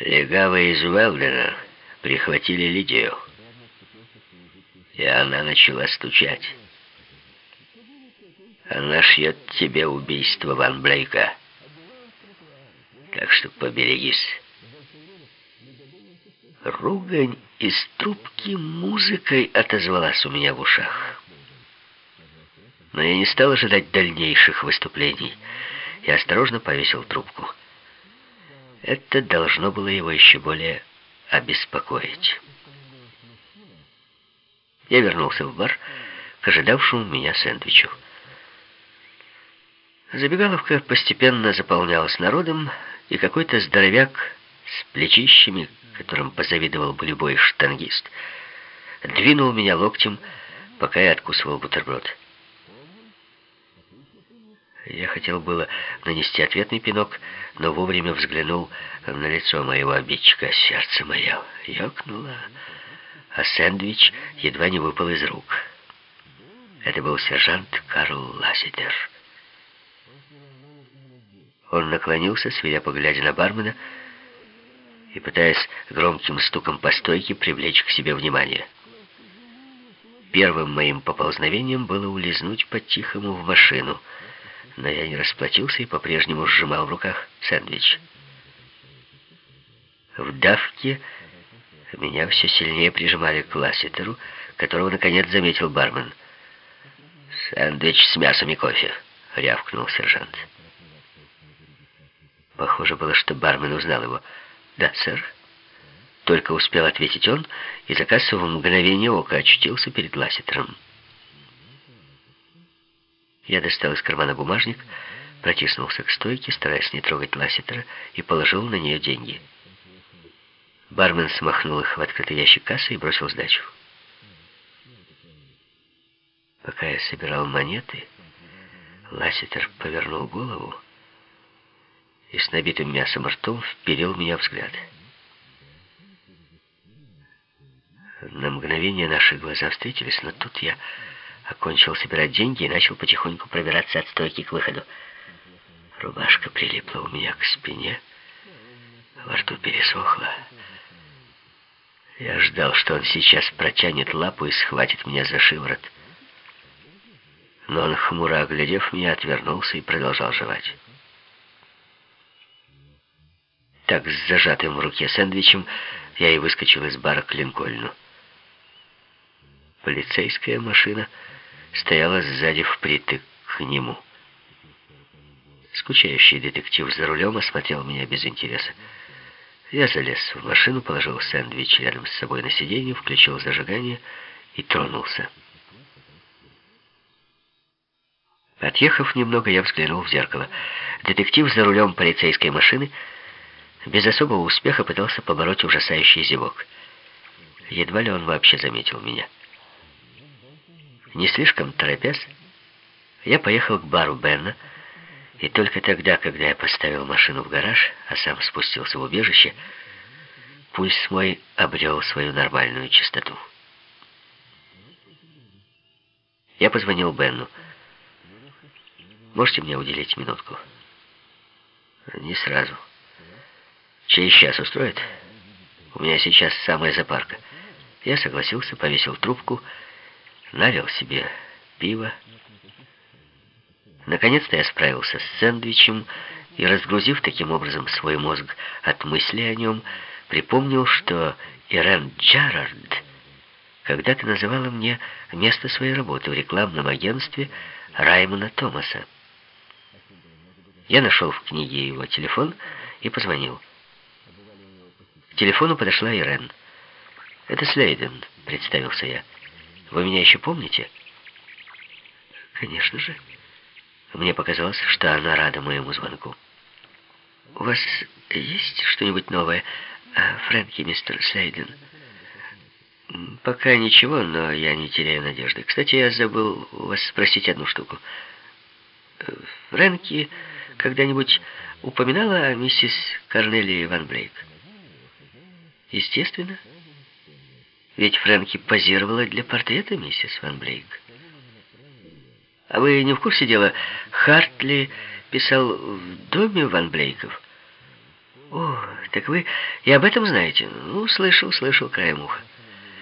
Легавые из Уэлдена прихватили Лидию. И она начала стучать. Она шьет тебе убийство Ван Блейка. Так что поберегись. Ругань из трубки музыкой отозвалась у меня в ушах. Но я не стал ожидать дальнейших выступлений. Я осторожно повесил трубку. Это должно было его еще более обеспокоить. Я вернулся в бар к ожидавшему меня сэндвичу. Забегаловка постепенно заполнялась народом, и какой-то здоровяк с плечищами, которым позавидовал бы любой штангист, двинул меня локтем, пока я откусывал бутерброд. Я хотел было нанести ответный пинок, но вовремя взглянул на лицо моего обидчика. Сердце мое ёкнуло, а сэндвич едва не выпал из рук. Это был сержант Карл Ласситер. Он наклонился, свирепо глядя на бармена, и пытаясь громким стуком по стойке привлечь к себе внимание. Первым моим поползновением было улизнуть по-тихому в машину, но я не расплатился и по-прежнему сжимал в руках сэндвич. В давке меня все сильнее прижимали к Лассетеру, которого, наконец, заметил бармен. «Сэндвич с мясом и кофе», — рявкнул сержант. Похоже было, что бармен узнал его. «Да, сэр». Только успел ответить он, и заказ в мгновение ока очутился перед Лассетером. Я достал из кармана бумажник, протиснулся к стойке, стараясь не трогать Лассетера, и положил на нее деньги. Бармен смахнул их в открытый ящик кассы и бросил сдачу. Пока я собирал монеты, Лассетер повернул голову и с набитым мясом ртом вперил меня взгляд. На мгновение наши глаза встретились, но тут я окончил собирать деньги и начал потихоньку пробираться от стойки к выходу. Рубашка прилипла у меня к спине, во рту пересохла. Я ждал, что он сейчас протянет лапу и схватит меня за шиворот. Но он, хмуро оглядев меня, отвернулся и продолжал жевать. Так, с зажатым в руке сэндвичем, я и выскочил из бара к Линкольну. Полицейская машина стояла сзади впритык к нему. Скучающий детектив за рулем осмотрел меня без интереса. Я залез в машину, положил сэндвич рядом с собой на сиденье, включил зажигание и тронулся. Отъехав немного, я взглянул в зеркало. Детектив за рулем полицейской машины — без особого успеха пытался побороть ужасающий зевок. Едва ли он вообще заметил меня. Не слишком торопясь, я поехал к бару Бенна, и только тогда, когда я поставил машину в гараж, а сам спустился в убежище, пульс мой обрел свою нормальную частоту. Я позвонил Бенну. «Можете мне уделить минутку?» «Не сразу». Через час устроит? У меня сейчас самая запарка. Я согласился, повесил трубку, налил себе пиво. Наконец-то я справился с сэндвичем и, разгрузив таким образом свой мозг от мысли о нем, припомнил, что Ирен Джарард когда-то называла мне место своей работы в рекламном агентстве Раймона Томаса. Я нашел в книге его телефон и позвонил телефону подошла Ирен. «Это Слейден», — представился я. «Вы меня еще помните?» «Конечно же». Мне показалось, что она рада моему звонку. «У вас есть что-нибудь новое о Фрэнке, мистер Слейден?» «Пока ничего, но я не теряю надежды. Кстати, я забыл вас спросить одну штуку. Фрэнки когда-нибудь упоминала о миссис Корнелии Ван Блейк?» Естественно. Ведь Фрэнки позировала для портрета миссис Ван Блейк. А вы не в курсе дела, Хартли писал в доме Ван Блейков? О, так вы и об этом знаете? Ну, слышал, слышал, краем уха.